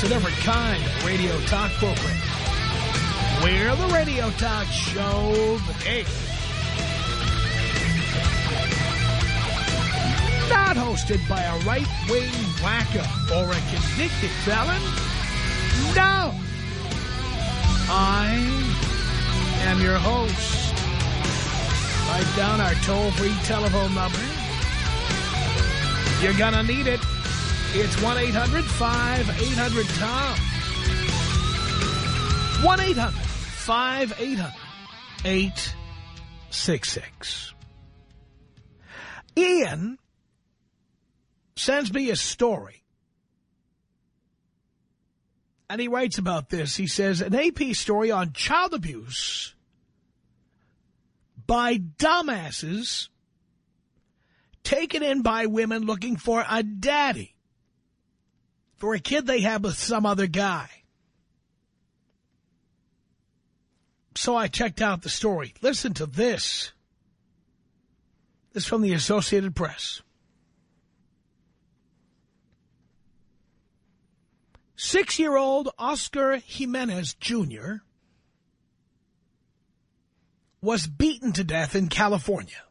It's a different kind of radio talk program. We're the radio talk show is not hosted by a right-wing wacko or a convicted felon. No. I am your host. Write down our toll-free telephone number. You're gonna need it. It's 1-800-5800-TOM. 1-800-5800-866. Ian sends me a story. And he writes about this. He says, an AP story on child abuse by dumbasses taken in by women looking for a daddy for a kid they have with some other guy. So I checked out the story. Listen to this. This is from the Associated Press. Six-year-old Oscar Jimenez Jr. was beaten to death in California,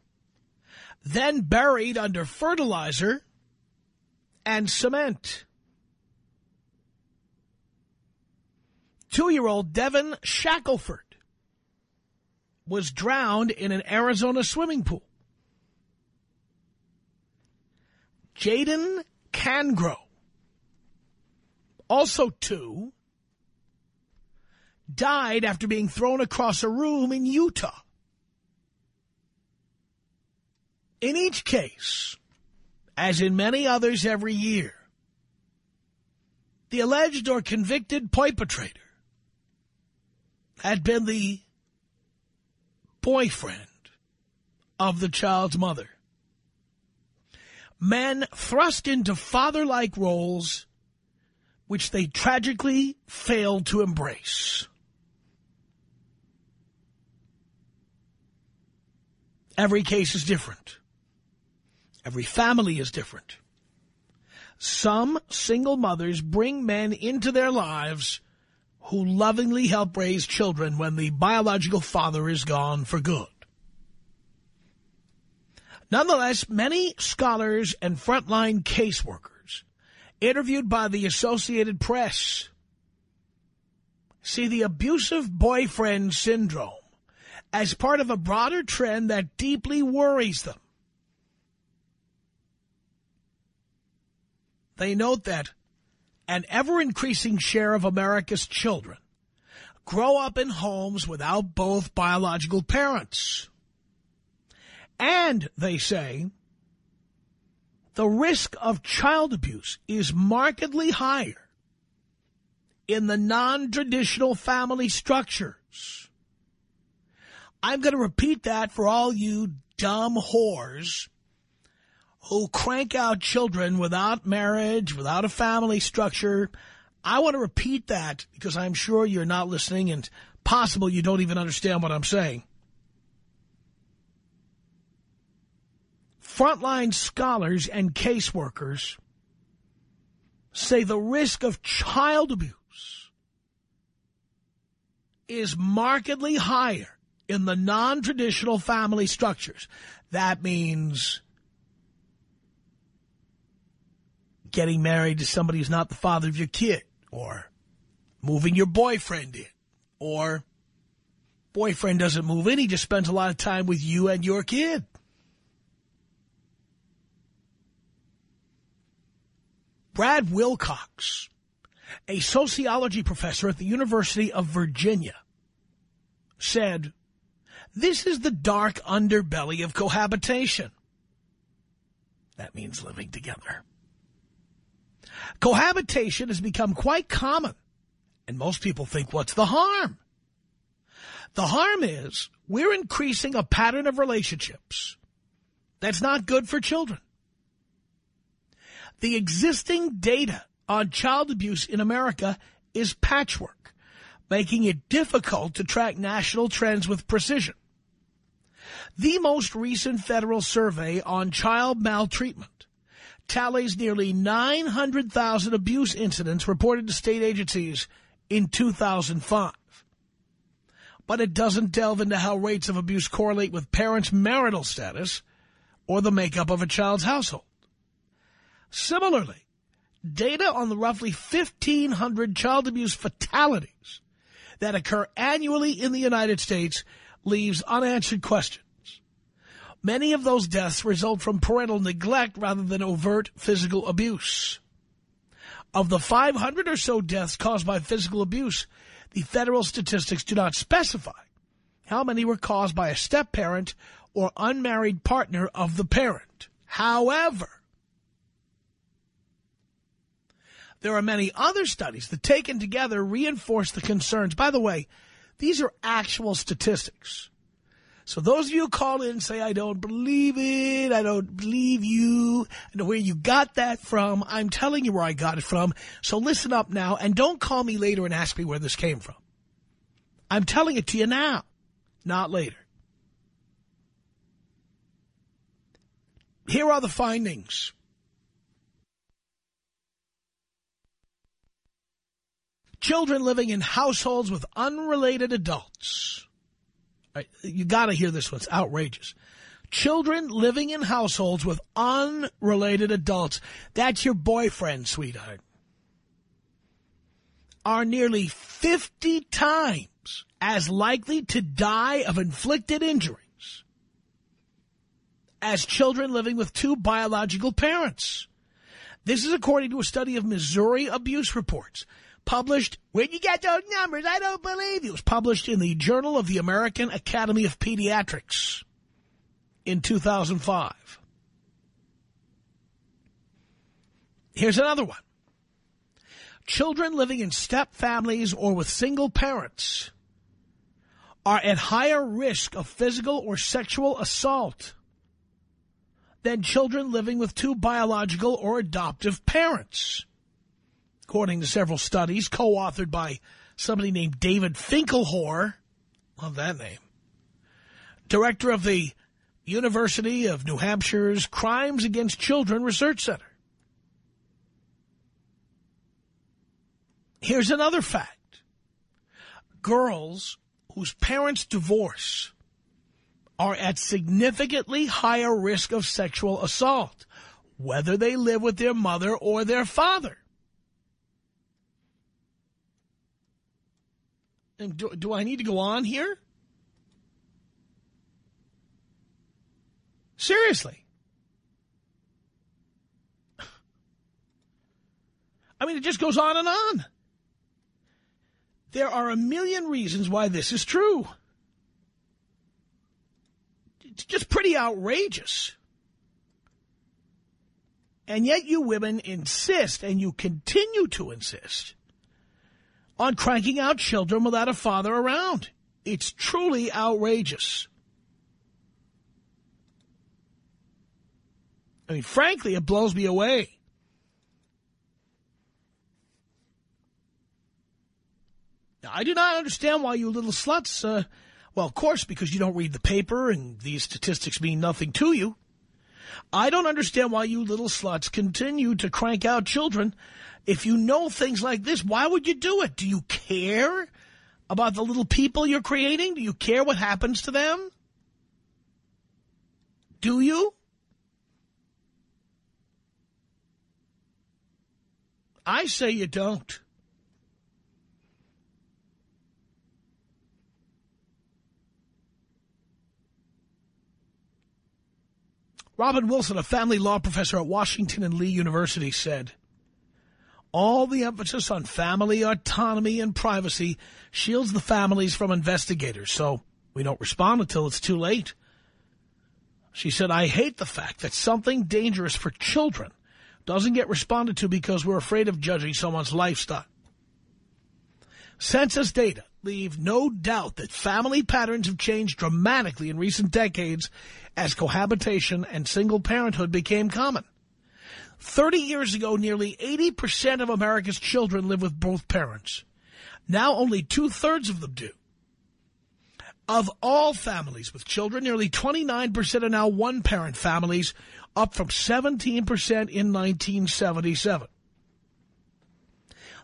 then buried under fertilizer and cement. Two-year-old Devin Shackelford was drowned in an Arizona swimming pool. Jaden Cangro, also two, died after being thrown across a room in Utah. In each case, as in many others every year, the alleged or convicted perpetrator had been the boyfriend of the child's mother. Men thrust into father-like roles which they tragically failed to embrace. Every case is different. Every family is different. Some single mothers bring men into their lives who lovingly help raise children when the biological father is gone for good. Nonetheless, many scholars and frontline caseworkers interviewed by the Associated Press see the abusive boyfriend syndrome as part of a broader trend that deeply worries them. They note that an ever-increasing share of America's children grow up in homes without both biological parents. And, they say, the risk of child abuse is markedly higher in the non-traditional family structures. I'm going to repeat that for all you dumb whores who crank out children without marriage, without a family structure. I want to repeat that because I'm sure you're not listening and possible you don't even understand what I'm saying. Frontline scholars and caseworkers say the risk of child abuse is markedly higher in the non-traditional family structures. That means getting married to somebody who's not the father of your kid, or moving your boyfriend in, or boyfriend doesn't move in, he just spends a lot of time with you and your kid. Brad Wilcox, a sociology professor at the University of Virginia, said, this is the dark underbelly of cohabitation. That means living together. Cohabitation has become quite common And most people think, what's the harm? The harm is we're increasing a pattern of relationships that's not good for children. The existing data on child abuse in America is patchwork, making it difficult to track national trends with precision. The most recent federal survey on child maltreatment tallies nearly 900,000 abuse incidents reported to state agencies in 2005. But it doesn't delve into how rates of abuse correlate with parents' marital status or the makeup of a child's household. Similarly, data on the roughly 1,500 child abuse fatalities that occur annually in the United States leaves unanswered questions. Many of those deaths result from parental neglect rather than overt physical abuse. Of the 500 or so deaths caused by physical abuse, the federal statistics do not specify how many were caused by a step-parent or unmarried partner of the parent. However, there are many other studies that taken together reinforce the concerns. By the way, these are actual statistics. So those of you who call in and say, I don't believe it, I don't believe you, I know where you got that from, I'm telling you where I got it from. So listen up now and don't call me later and ask me where this came from. I'm telling it to you now, not later. Here are the findings. Children living in households with unrelated adults you got to hear this one. It's outrageous. Children living in households with unrelated adults, that's your boyfriend, sweetheart, are nearly 50 times as likely to die of inflicted injuries as children living with two biological parents. This is according to a study of Missouri abuse reports published, where you get those numbers? I don't believe you. It was published in the Journal of the American Academy of Pediatrics in 2005. Here's another one. Children living in step families or with single parents are at higher risk of physical or sexual assault than children living with two biological or adoptive parents according to several studies co-authored by somebody named David Finkelhor. Love that name. Director of the University of New Hampshire's Crimes Against Children Research Center. Here's another fact. Girls whose parents divorce are at significantly higher risk of sexual assault, whether they live with their mother or their father. Do, do I need to go on here? Seriously. I mean, it just goes on and on. There are a million reasons why this is true. It's just pretty outrageous. And yet you women insist, and you continue to insist, on cranking out children without a father around. It's truly outrageous. I mean, frankly, it blows me away. Now, I do not understand why you little sluts, uh, well, of course, because you don't read the paper and these statistics mean nothing to you. I don't understand why you little sluts continue to crank out children if you know things like this, why would you do it? Do you care about the little people you're creating? Do you care what happens to them? Do you? I say you don't. Robin Wilson, a family law professor at Washington and Lee University, said, all the emphasis on family autonomy and privacy shields the families from investigators, so we don't respond until it's too late. She said, I hate the fact that something dangerous for children doesn't get responded to because we're afraid of judging someone's lifestyle. Census data leave no doubt that family patterns have changed dramatically in recent decades as cohabitation and single parenthood became common. 30 years ago, nearly 80% of America's children live with both parents. Now only two-thirds of them do. Of all families with children, nearly 29% are now one-parent families, up from 17% in 1977.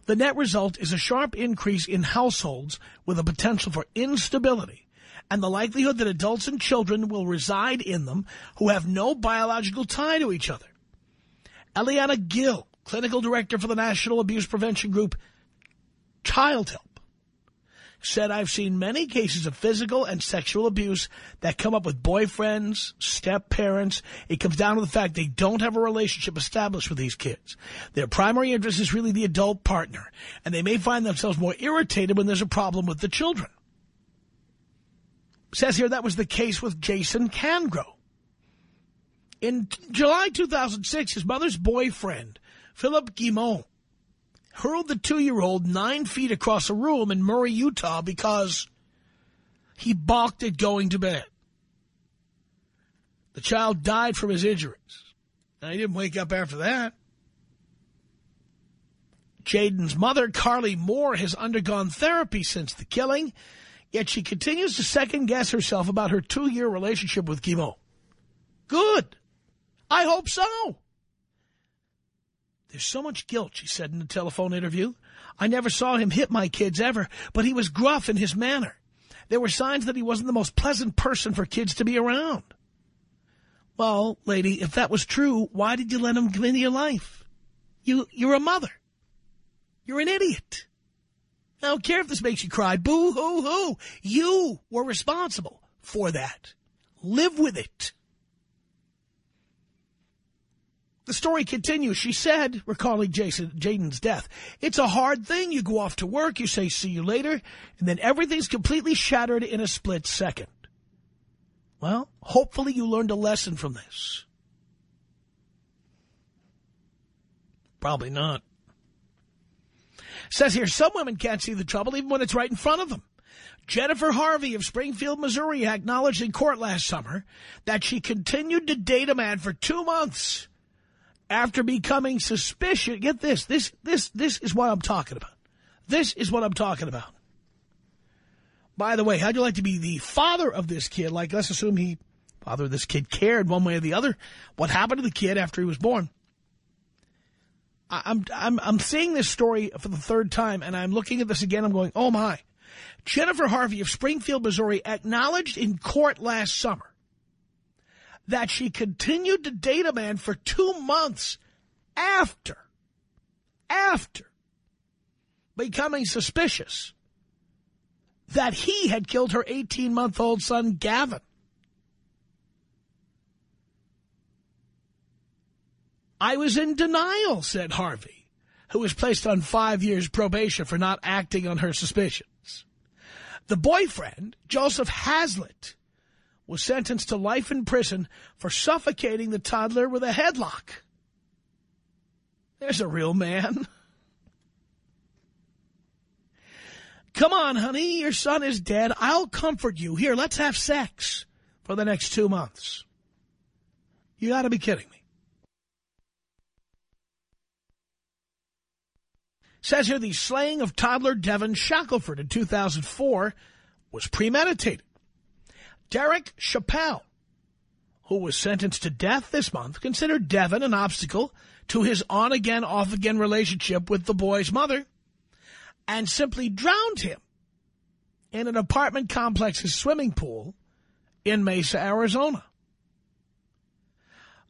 The net result is a sharp increase in households with a potential for instability and the likelihood that adults and children will reside in them who have no biological tie to each other. Eliana Gil, clinical director for the National Abuse Prevention Group Child Help, said, I've seen many cases of physical and sexual abuse that come up with boyfriends, step-parents. It comes down to the fact they don't have a relationship established with these kids. Their primary interest is really the adult partner, and they may find themselves more irritated when there's a problem with the children. Says here that was the case with Jason Cangro. In July 2006, his mother's boyfriend, Philip Guimont, hurled the two-year-old nine feet across a room in Murray, Utah because he balked at going to bed. The child died from his injuries. And he didn't wake up after that. Jaden's mother, Carly Moore, has undergone therapy since the killing, yet she continues to second-guess herself about her two-year relationship with Guimont. Good. I hope so. There's so much guilt, she said in the telephone interview. I never saw him hit my kids ever, but he was gruff in his manner. There were signs that he wasn't the most pleasant person for kids to be around. Well, lady, if that was true, why did you let him come into your life? You, you're a mother. You're an idiot. I don't care if this makes you cry. Boo-hoo-hoo. You were responsible for that. Live with it. The story continues. She said, recalling Jason Jaden's death, it's a hard thing. You go off to work, you say, see you later, and then everything's completely shattered in a split second. Well, hopefully you learned a lesson from this. Probably not. Says here, some women can't see the trouble even when it's right in front of them. Jennifer Harvey of Springfield, Missouri acknowledged in court last summer that she continued to date a man for two months after becoming suspicious. Get this. This, this, this is what I'm talking about. This is what I'm talking about. By the way, how'd you like to be the father of this kid? Like, let's assume he, father of this kid, cared one way or the other. What happened to the kid after he was born? I'm, I'm, I'm seeing this story for the third time, and I'm looking at this again. I'm going, oh, my. Jennifer Harvey of Springfield, Missouri, acknowledged in court last summer that she continued to date a man for two months after, after becoming suspicious that he had killed her 18-month-old son, Gavin. I was in denial, said Harvey, who was placed on five years probation for not acting on her suspicions. The boyfriend, Joseph Hazlitt, was sentenced to life in prison for suffocating the toddler with a headlock. There's a real man. Come on, honey, your son is dead. I'll comfort you. Here, let's have sex for the next two months. You got to be kidding me. Says here the slaying of toddler Devin Shackelford in 2004 was premeditated. Derek Chappell, who was sentenced to death this month, considered Devin an obstacle to his on-again, off-again relationship with the boy's mother and simply drowned him in an apartment complex's swimming pool in Mesa, Arizona.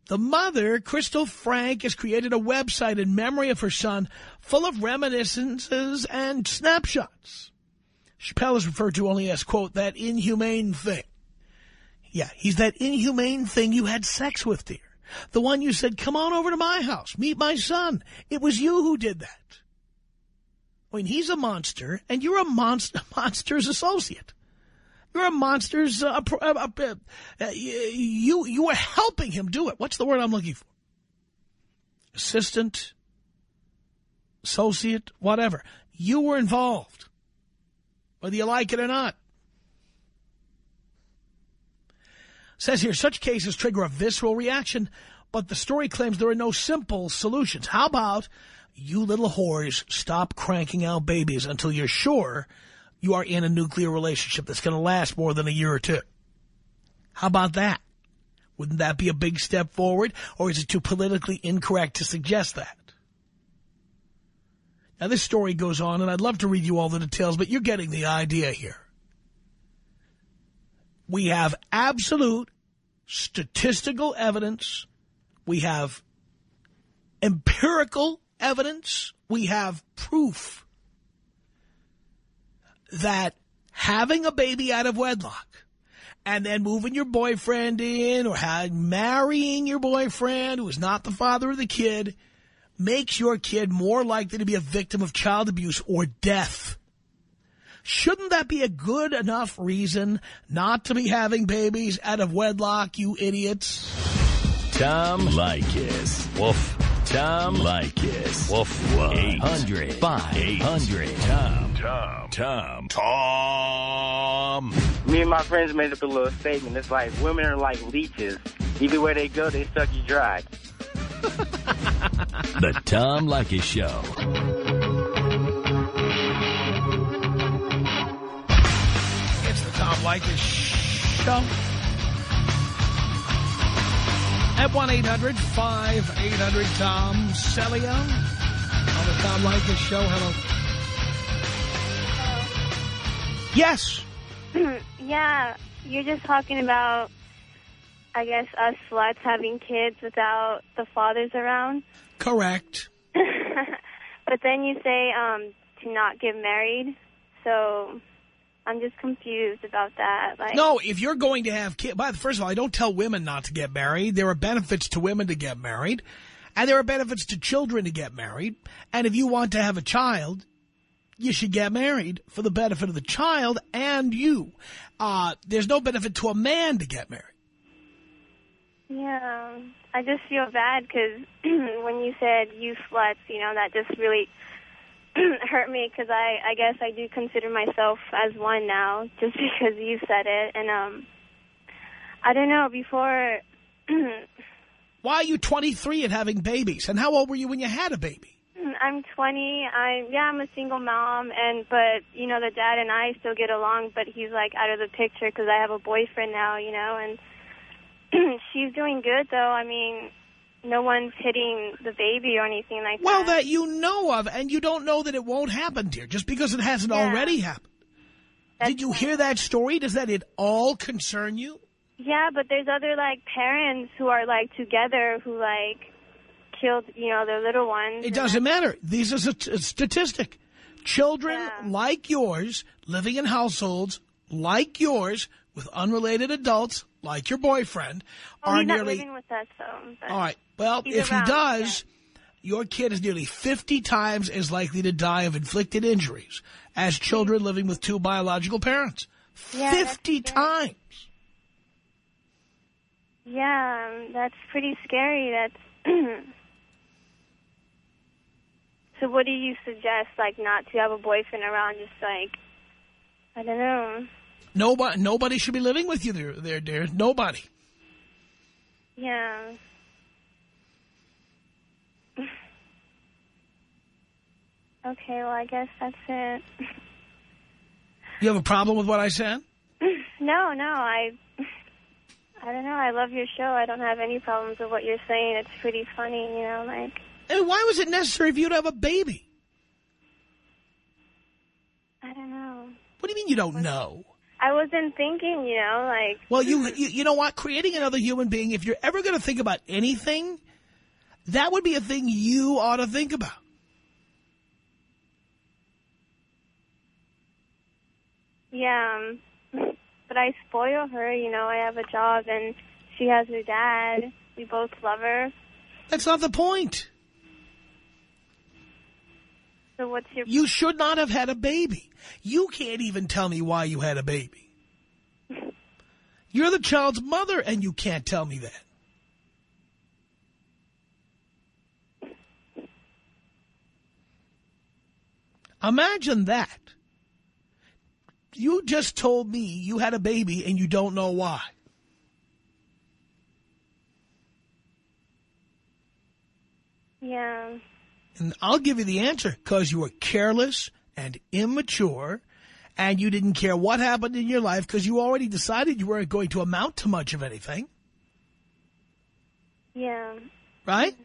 The mother, Crystal Frank, has created a website in memory of her son full of reminiscences and snapshots. Chappell is referred to only as, quote, that inhumane thing. Yeah, he's that inhumane thing you had sex with, dear. The one you said, come on over to my house, meet my son. It was you who did that. I mean, he's a monster, and you're a monster, monster's associate. You're a monster's, uh, uh, uh, uh, you, you were helping him do it. What's the word I'm looking for? Assistant, associate, whatever. You were involved. whether you like it or not. Says here, such cases trigger a visceral reaction, but the story claims there are no simple solutions. How about you little whores stop cranking out babies until you're sure you are in a nuclear relationship that's going to last more than a year or two? How about that? Wouldn't that be a big step forward? Or is it too politically incorrect to suggest that? Now, this story goes on, and I'd love to read you all the details, but you're getting the idea here. We have absolute statistical evidence. We have empirical evidence. We have proof that having a baby out of wedlock and then moving your boyfriend in or having marrying your boyfriend who is not the father of the kid makes your kid more likely to be a victim of child abuse or death. Shouldn't that be a good enough reason not to be having babies out of wedlock, you idiots? Tom Leykis. Woof. Tom Leykis. Woof. 800 5800 Tom. Tom. Tom. Tom. Me and my friends made up a little statement. It's like women are like leeches. Either way they go, they suck you dry. the Tom Leykis Show. It's the Tom Show. At 1-800-5800-TOM. Celia on the Tom Leykis Show. Hello. Yes. yeah, you're just talking about, I guess, us sluts having kids without the fathers around. Correct. but then you say um, to not get married, so I'm just confused about that. Like, no, if you're going to have kids, first of all, I don't tell women not to get married. There are benefits to women to get married, and there are benefits to children to get married. And if you want to have a child, you should get married for the benefit of the child and you. Uh, there's no benefit to a man to get married. Yeah, I just feel bad because when you said you sluts, you know, that just really hurt me because I, I guess I do consider myself as one now just because you said it. And um, I don't know, before... Why are you 23 and having babies? And how old were you when you had a baby? I'm 20. I'm yeah, I'm a single mom, and but you know the dad and I still get along, but he's like out of the picture because I have a boyfriend now, you know, and she's doing good though. I mean, no one's hitting the baby or anything like well, that. Well, that you know of, and you don't know that it won't happen, dear, just because it hasn't yeah. already happened. That's Did you right. hear that story? Does that at all concern you? Yeah, but there's other like parents who are like together who like killed, you know, their little ones. It doesn't matter. This is a, a statistic. Children yeah. like yours, living in households like yours, with unrelated adults, like your boyfriend, well, are he's nearly... living with us, though. All right. Well, if around, he does, yeah. your kid is nearly 50 times as likely to die of inflicted injuries as children living with two biological parents. Yeah, 50 times. Yeah, um, that's pretty scary. That's... So what do you suggest, like, not to have a boyfriend around, just like, I don't know. Nobody, nobody should be living with you there, there, dear. Nobody. Yeah. okay, well, I guess that's it. You have a problem with what I said? no, no, I... I don't know. I love your show. I don't have any problems with what you're saying. It's pretty funny, you know, like... And why was it necessary for you to have a baby? I don't know. What do you mean you don't know? I wasn't thinking, you know, like... Well, you, you, you know what? Creating another human being, if you're ever going to think about anything, that would be a thing you ought to think about. Yeah, um, but I spoil her, you know, I have a job and she has her dad. We both love her. That's not the point. So what's your... You should not have had a baby. You can't even tell me why you had a baby. You're the child's mother, and you can't tell me that. Imagine that. you just told me you had a baby and you don't know why. Yeah. And I'll give you the answer, because you were careless and immature, and you didn't care what happened in your life because you already decided you weren't going to amount to much of anything, Yeah. right?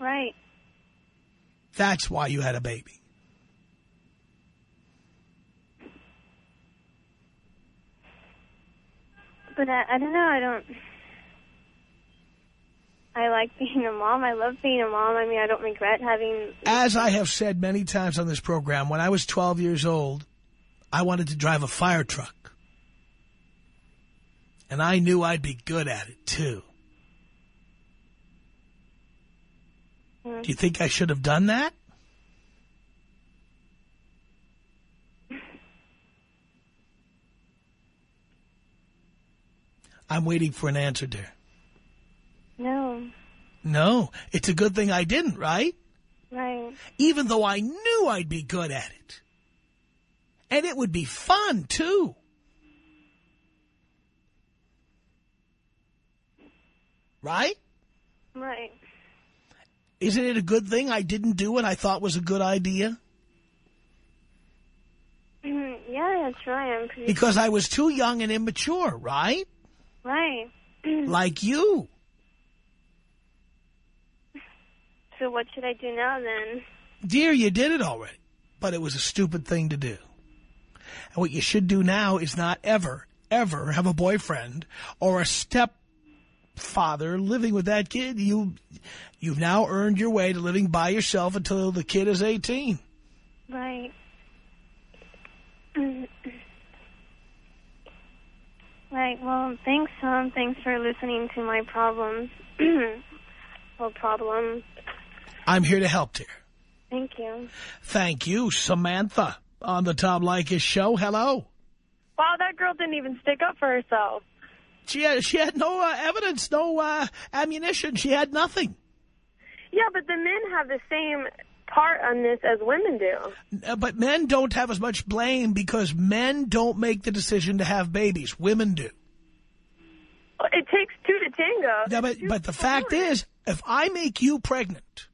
Right. That's why you had a baby. But I, I don't know. I don't. I like being a mom. I love being a mom. I mean, I don't regret having. As I have said many times on this program, when I was 12 years old, I wanted to drive a fire truck. And I knew I'd be good at it, too. Hmm. Do you think I should have done that? I'm waiting for an answer, dear. No. No, it's a good thing I didn't, right? Right. Even though I knew I'd be good at it. And it would be fun, too. Right? Right. Isn't it a good thing I didn't do what I thought was a good idea? Mm-hmm. yeah, that's right. I'm pretty. Because I was too young and immature, right? Right. Like you. So what should I do now then? Dear, you did it already. But it was a stupid thing to do. And what you should do now is not ever, ever have a boyfriend or a stepfather living with that kid. You, you've now earned your way to living by yourself until the kid is 18. Right. right. Well, thanks, Tom. Thanks for listening to my problems. well, problem. I'm here to help, dear. Thank you. Thank you, Samantha, on the Tom Leykis show. Hello. Wow, that girl didn't even stick up for herself. She had, she had no uh, evidence, no uh, ammunition. She had nothing. Yeah, but the men have the same part on this as women do. Uh, But men don't have as much blame because men don't make the decision to have babies. Women do. It takes two to tango. No, but, but the fact is, if I make you pregnant,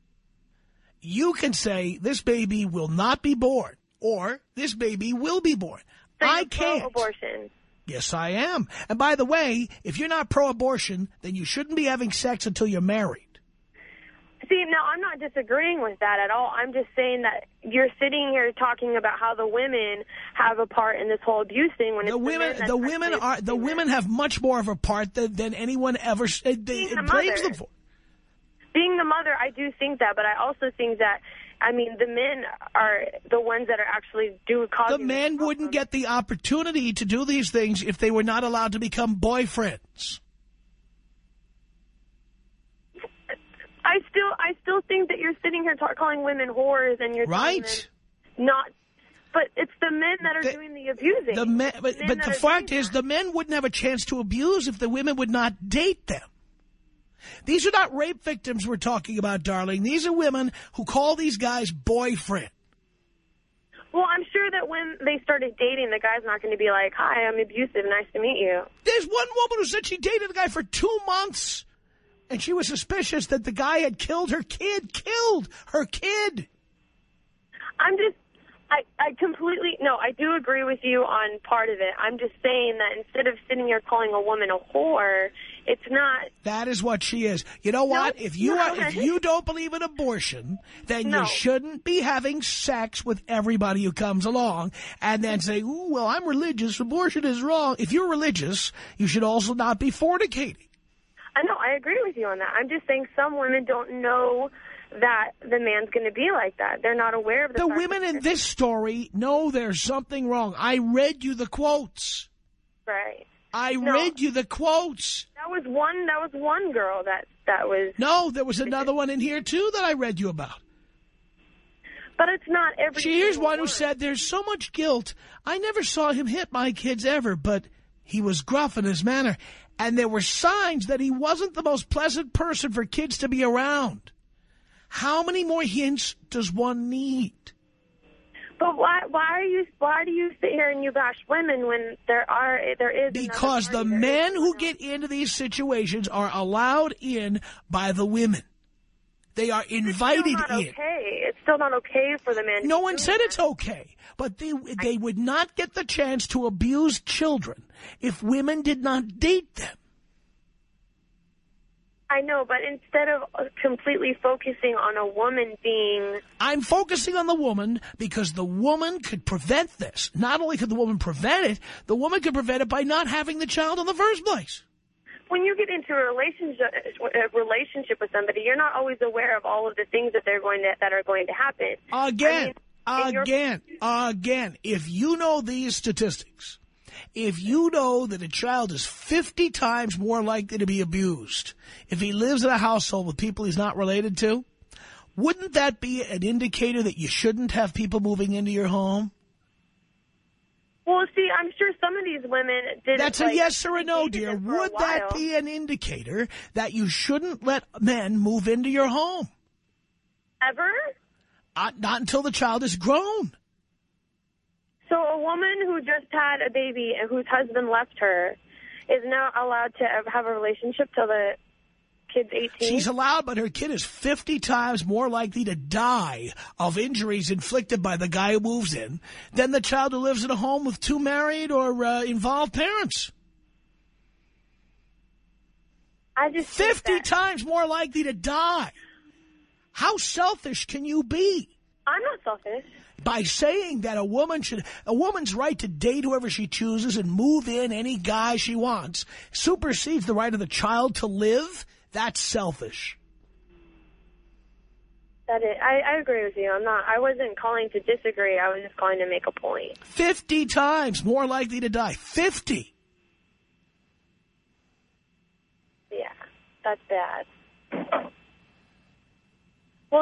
you can say this baby will not be born or this baby will be born. So I can't. Pro-abortion. Yes, I am. And by the way, if you're not pro-abortion, then you shouldn't be having sex until you're married. See, now I'm not disagreeing with that at all. I'm just saying that you're sitting here talking about how the women have a part in this whole abuse thing when The it's women, men that's the women are the women have much more of a part than, than anyone ever uh, they, blames them for. Being the mother, I do think that, but I also think that, I mean, the men are the ones that are actually do The causing men this wouldn't get the opportunity to do these things if they were not allowed to become boyfriends. I still, I still think that you're sitting here calling women whores, and you're Right. not. But it's the men that are The- doing the abusing. The men, but, men but the fact is, that. the men wouldn't have a chance to abuse if the women would not date them. These are not rape victims we're talking about, darling. These are women who call these guys boyfriend. Well, I'm sure that when they started dating, the guy's not going to be like, "Hi, I'm abusive. Nice to meet you." There's one woman who said she dated a guy for two months, and she was suspicious that the guy had killed her kid. Killed her kid. I'm just, I, I completely, no, I do agree with you on part of it. I'm just saying that instead of sitting here calling a woman a whore, it's not, That is what she is. You know what? if you no. are, if you don't believe in abortion, then No. you shouldn't be having sex with everybody who comes along and then mm-hmm. say, "Ooh, well, I'm religious. Abortion is wrong." If you're religious, you should also not be fornicating. I know, I agree with you on that. I'm just saying some women don't know that the man's going to be like that. They're not aware of the The women in this story know there's something wrong. I read you the quotes. Right. I No. read you the quotes. That was one, that was one girl that, that was, No, there was another one in here, too, that I read you about. but it's not every She, here's single one who said, there's so much guilt. I never saw him hit my kids ever, but he was gruff in his manner. And there were signs that he wasn't the most pleasant person for kids to be around. How many more hints does one need? But why? Why are you? Why do you sit here and you bash women when there are there is Because the party, there is men who get into these situations are allowed in by the women. They are invited it's still not in. Okay, it's still not okay for the men. No one said that. it's okay, but they they would not get the chance to abuse children if women did not date them. I know, but instead of uh, completely focusing on a woman being I'm focusing on the woman because the woman could prevent this. Not only could the woman prevent it, the woman could prevent it by not having the child in the first place. when you get into a relationship a relationship with somebody, you're not always aware of all of the things that they're going to that are going to happen. Again, I mean, again, again, if you know these statistics, if you know that a child is 50 times more likely to be abused if he lives in a household with people he's not related to, wouldn't that be an indicator that you shouldn't have people moving into your home? Well, see, I'm sure some of these women did. That's a like, yes or a no, dear. them for a Would that be an indicator that you shouldn't let men move into your home? ever? Uh, not until the child is grown. So a woman who just had a baby and whose husband left her is now allowed to have a relationship till the kid's 18? She's allowed, but her kid is 50 times more likely to die of injuries inflicted by the guy who moves in than the child who lives in a home with two married or uh, involved parents. I just 50 times more likely to die. How selfish can you be? I'm not selfish. By saying that a woman should a woman's right to date whoever she chooses and move in any guy she wants supersedes the right of the child to live that's selfish That is, I, I agree with you. I'm not. I wasn't calling to disagree. I was just calling to make a point. 50 times more likely to die 50 Yeah, that's bad.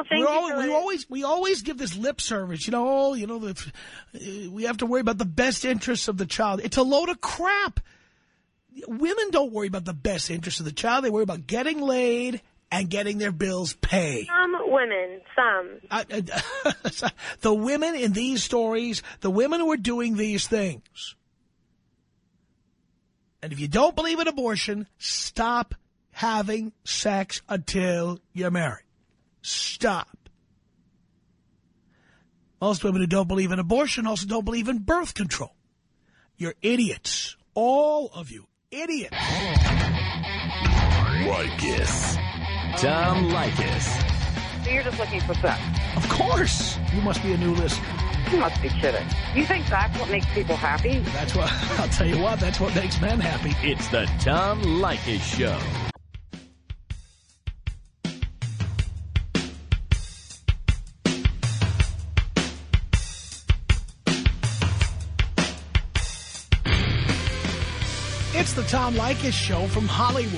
Well, thank we you. always, we always we always give this lip service you know oh, you know the, uh, we have to worry about the best interests of the child it's a load of crap women don't worry about the best interests of the child they worry about getting laid and getting their bills paid some women, some. The women in these stories, the women who are doing these things. And if you don't believe in abortion, stop having sex until you're married. Stop. Most women who don't believe in abortion also don't believe in birth control. You're idiots. All of you. Idiots. Leykis. Tom Leykis. So you're just looking for sex. Of course. You must be a new listener. You must be kidding. You think that's what makes people happy? That's what, I'll tell you what, that's what makes men happy. It's the Tom Leykis Show. Tom Leykis Show from Hollywood.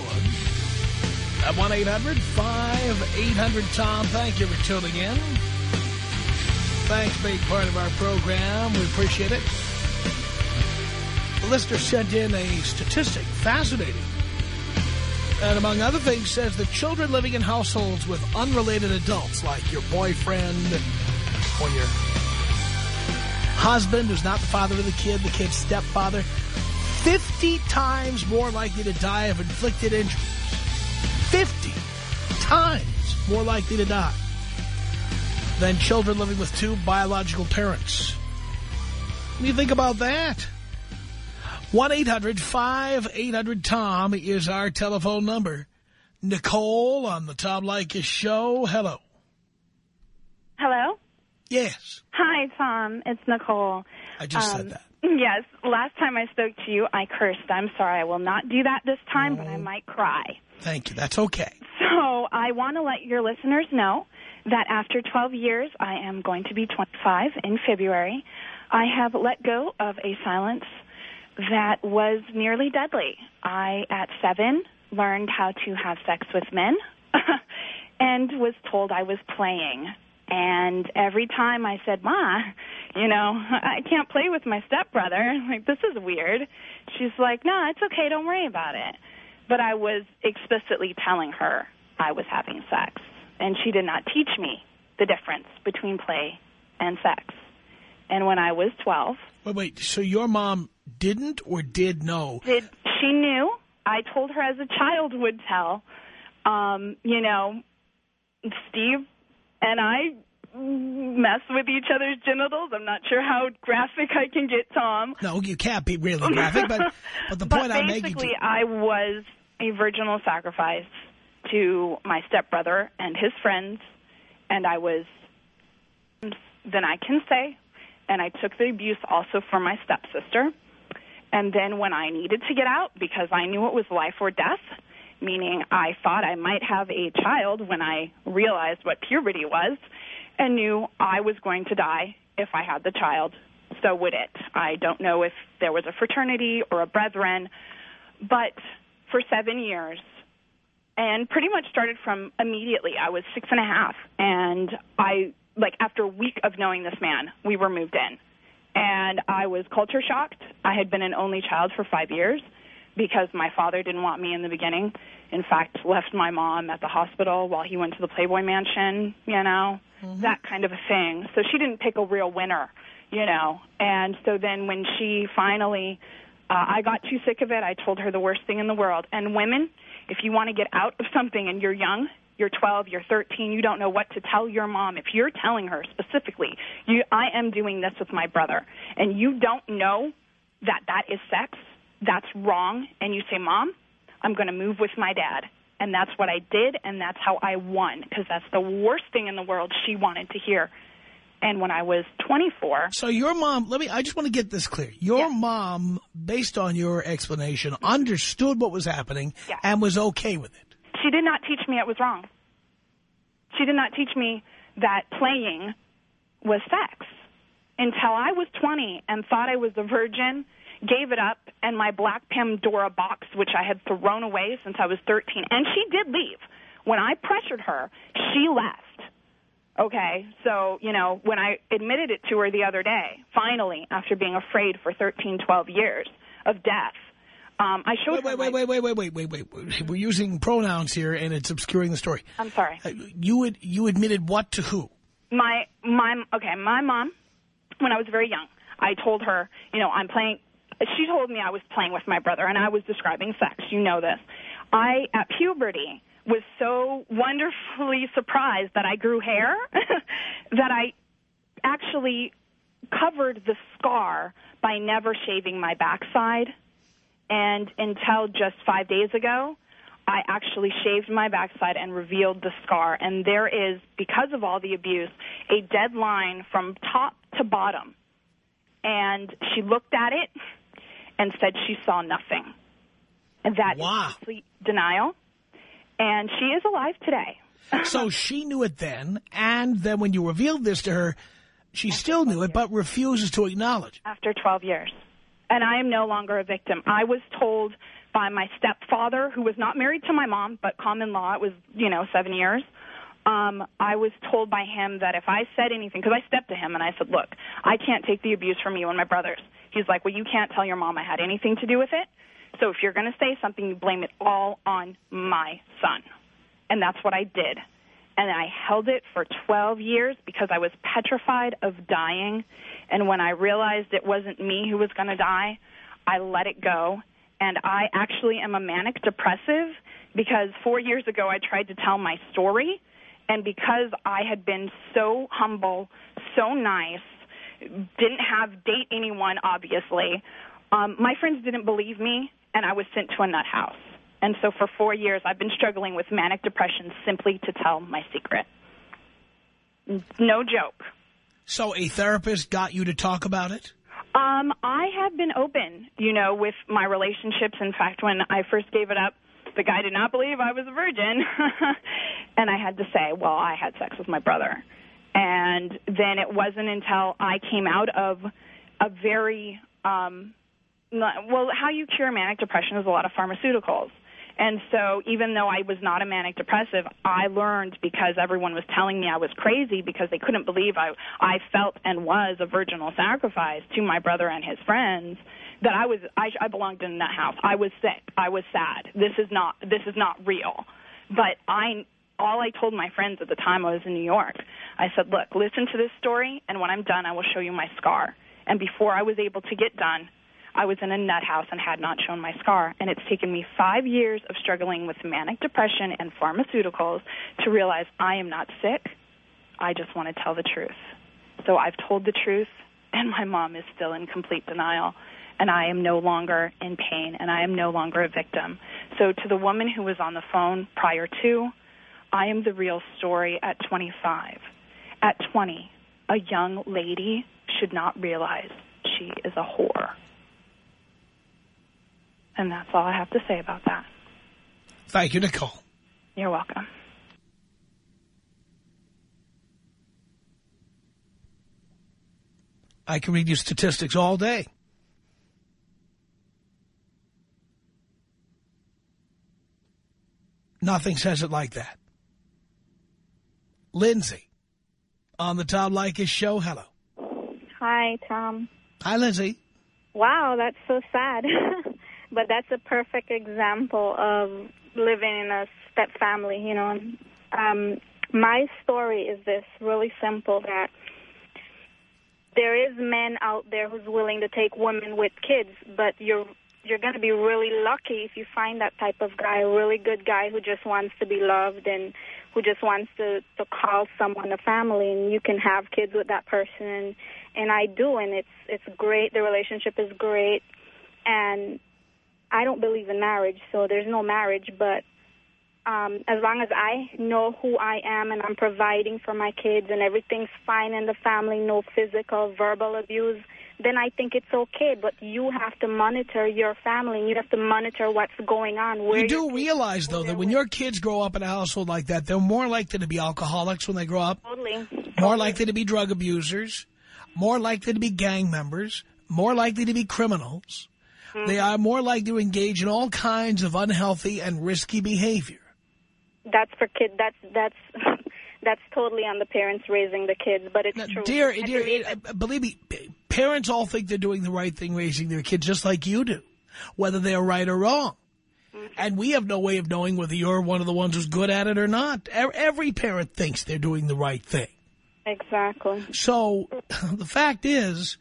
At 1-800-5800-TOM. Thank you for tuning in. Thanks for being part of our program. We appreciate it. The listener sent in a statistic, fascinating. And among other things, says that children living in households with unrelated adults, like your boyfriend or your husband, who's not the father of the kid, the kid's stepfather, 50 times more likely to die of inflicted injuries. 50 times more likely to die than children living with two biological parents. What do you think about that? 1-800-5800-TOM is our telephone number. Nicole on the Tom Leykis show. Hello. Hello? Yes, Hi, Tom. It's Nicole. I just Um, said that. Yes, last time I spoke to you, I cursed. I'm sorry. I will not do that this time, but I oh. might cry. Thank you. That's okay. So I want to let your listeners know that after 12 years, I am going to be 25 in February. I have let go of a silence that was nearly deadly. I, at seven, learned how to have sex with men and was told I was playing. And every time I said, Ma, you know, I can't play with my stepbrother. Like, this is weird. She's like, No, it's okay. Don't worry about it. But I was explicitly telling her I was having sex. And she did not teach me the difference between play and sex. And when I was 12, Wait, wait. So your mom didn't or did know? did she knew? I told her as a child would tell. Um, you know, Steve and I mess with each other's genitals. I'm not sure how graphic I can get, Tom. No, you can't be really graphic, but, but the point but I'm making... basically, I was a virginal sacrifice to my stepbrother and his friends, and I was, then I can say, and I took the abuse also from my stepsister. And then when I needed to get out, because I knew it was life or death, meaning I thought I might have a child when I realized what puberty was, and knew I was going to die if I had the child, so would it. I don't know if there was a fraternity or a brethren, but for seven years, and pretty much started from immediately. I was six and a half, and I, like, after a week of knowing this man, we were moved in. And I was culture shocked. I had been an only child for five years because my father didn't want me in the beginning. In fact, left my mom at the hospital while he went to the Playboy Mansion, you know, that kind of a thing. So she didn't pick a real winner, you know. And so then when she finally, uh, I got too sick of it, I told her the worst thing in the world. And women, if you want to get out of something and you're young, you're 12, you're 13, you don't know what to tell your mom. If you're telling her specifically, you, I am doing this with my brother, and you don't know that that is sex, that's wrong, and you say, Mom, I'm going to move with my dad. And that's what I did, and that's how I won, because that's the worst thing in the world she wanted to hear. And when I was 24, so your mom, let me, I just want to get this clear. Your mom, based on your explanation, understood what was happening and was okay with it. she did not teach me it was wrong. She did not teach me that playing was sex until I was 20 and thought I was a virgin, gave it up, and my black Pandora box, which I had thrown away since I was 13, and she did leave. When I pressured her, she left. Okay, so, you know, when I admitted it to her the other day, finally, after being afraid for 13, 12 years of death, um, I showed Wait, her wait, my- wait, wait, wait, wait, wait, wait. We're using pronouns here, and it's obscuring the story. I'm sorry. Uh, You ad, you admitted what to who? my my okay my mom when i was very young i told her you know i'm playing she told me i was playing with my brother and i was describing sex you know this i at puberty was so wonderfully surprised that i grew hair that i actually covered the scar by never shaving my backside and until just five days ago, I actually shaved my backside and revealed the scar. And there is, because of all the abuse, a dead line from top to bottom. And she looked at it and said she saw nothing. And that is Wow. complete denial. And she is alive today. So she knew it then, and then when you revealed this to her, she still knew it, but refuses to acknowledge. after 12 years. And I am no longer a victim. I was told by my stepfather, who was not married to my mom, but common law, it was, you know, seven years. Um, I was told by him that if I said anything, because I stepped to him and I said, look, I can't take the abuse from you and my brothers. He's like, well, you can't tell your mom I had anything to do with it. So if you're going to say something, you blame it all on my son. And that's what I did. And I held it for 12 years because I was petrified of dying. And when I realized it wasn't me who was going to die, I let it go. And I actually am a manic depressive because four years ago I tried to tell my story. And because I had been so humble, so nice, didn't have date anyone, obviously, um, my friends didn't believe me, and I was sent to a nut house. And so for four years, I've been struggling with manic depression simply to tell my secret. No joke. So a therapist got you to talk about it? Um, I have been open, you know, with my relationships. In fact, when I first gave it up, the guy did not believe I was a virgin. and I had to say, well, I had sex with my brother. And then it wasn't until I came out of a very, um, not- well, how you cure manic depression is a lot of pharmaceuticals. And so even though I was not a manic depressive, I learned because everyone was telling me I was crazy because they couldn't believe I I felt and was a virginal sacrifice to my brother and his friends that I was I, I belonged in that house. I was sick. I was sad. This is not this is not real. But I all I told my friends at the time I was in New York. I said, look, listen to this story, and when I'm done, I will show you my scar. And before I was able to get done, I was in a nut house and had not shown my scar. And it's taken me five years of struggling with manic depression and pharmaceuticals to realize I am not sick. I just want to tell the truth. So I've told the truth, and my mom is still in complete denial. And I am no longer in pain, and I am no longer a victim. So, to the woman who was on the phone prior to, I am the real story at 25. At 20, a young lady should not realize she is a whore. And that's all I have to say about that. Thank you, Nicole. You're welcome. I can read you statistics all day. Nothing says it like that. Lindsay, on the Tom Leykis show. Hello. Hi, Tom. Hi, Lindsay. Wow, that's so sad. but that's a perfect example of living in a step family, you know. Um, my story is this really simple that there is men out there who's willing to take women with kids, but you're you're going to be really lucky if you find that type of guy, a really good guy who just wants to be loved and who just wants to to call someone a family, and you can have kids with that person, and I do, and it's it's great. The relationship is great, and I don't believe in marriage, so there's no marriage, but um, as long as I know who I am and I'm providing for my kids and everything's fine in the family, no physical, verbal abuse, then I think it's okay. But you have to monitor your family and you have to monitor what's going on. Where you do realize, though, that when your kids grow up in a household like that, they're more likely to be alcoholics when they grow up. Totally. More likely to be drug abusers. More likely to be gang members. More likely to be criminals. Mm -hmm. They are more likely to engage in all kinds of unhealthy and risky behavior that's for kids. That's that's that's totally on the parents raising the kids. But it's now, true. Dear, dear, believe, uh, believe me, parents all think they're doing the right thing raising their kids, just like you do, whether they're right or wrong. Mm -hmm. And we have no way of knowing whether you're one of the ones who's good at it or not. Every parent thinks they're doing the right thing. Exactly. So the fact is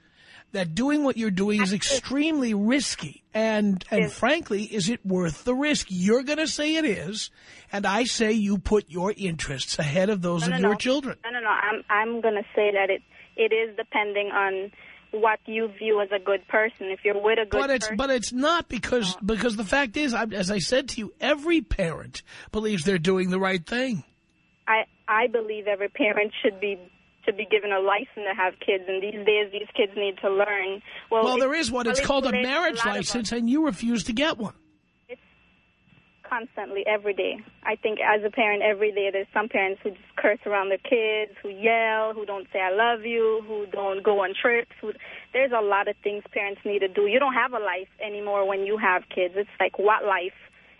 that doing what you're doing is extremely risky. And, and yes. frankly, is it worth the risk? You're going to say it is. And I say you put your interests ahead of those no, no, of no. your children. No, no, no. I'm, I'm going to say that it, it is depending on what you view as a good person. If you're with a good but it's, person. But it's not because, no. because the fact is, as I said to you, every parent believes they're doing the right thing. I, I believe every parent should be to be given a license to have kids, and these days these kids need to learn. Well, well there is one. It's called a marriage a license, and you refuse to get one. Constantly, every day. I think as a parent, every day there's some parents who just curse around their kids, who yell, who don't say I love you, who don't go on trips. Who, there's a lot of things parents need to do. You don't have a life anymore when you have kids. It's like, what life?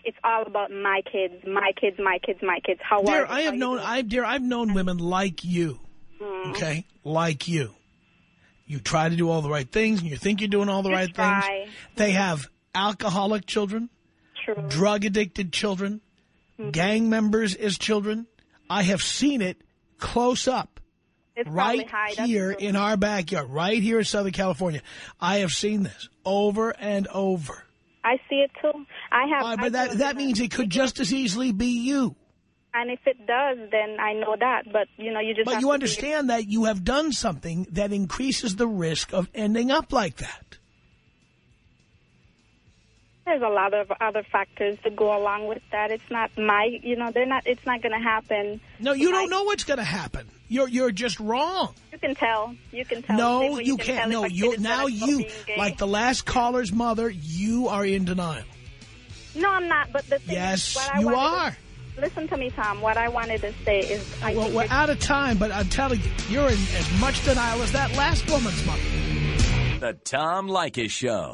it's all about my kids, my kids, my kids, my kids. How dear, are I have known, I dear, I've known women like you Mm. Okay? Like you. You try to do all the right things, and you think you're doing all the you right try. things. They have alcoholic children, True. drug-addicted children, mm -hmm. gang members as children. I have seen it close up. It's right here in our backyard, right here in Southern California. I have seen this over and over. I see it too. I have. Uh, but that that means it could just as easily be you. And if it does, then I know that. But, you know, you just But you understand that you have done something that increases the risk of ending up like that. There's a lot of other factors to go along with that. It's not my, you know, they're not, it's not going to happen. No, you don't know what's going to happen. You're, you're just wrong. You can tell. You can tell. No, you, you can't. No, you're now you, like the last caller's mother, you are in denial. No, I'm not. But the thing yes, is, you are. To, listen to me, Tom. What I wanted to say is... I well, we're out of time, but I'm telling you, you're in as much denial as that last woman's mother. The Tom Leykis Show.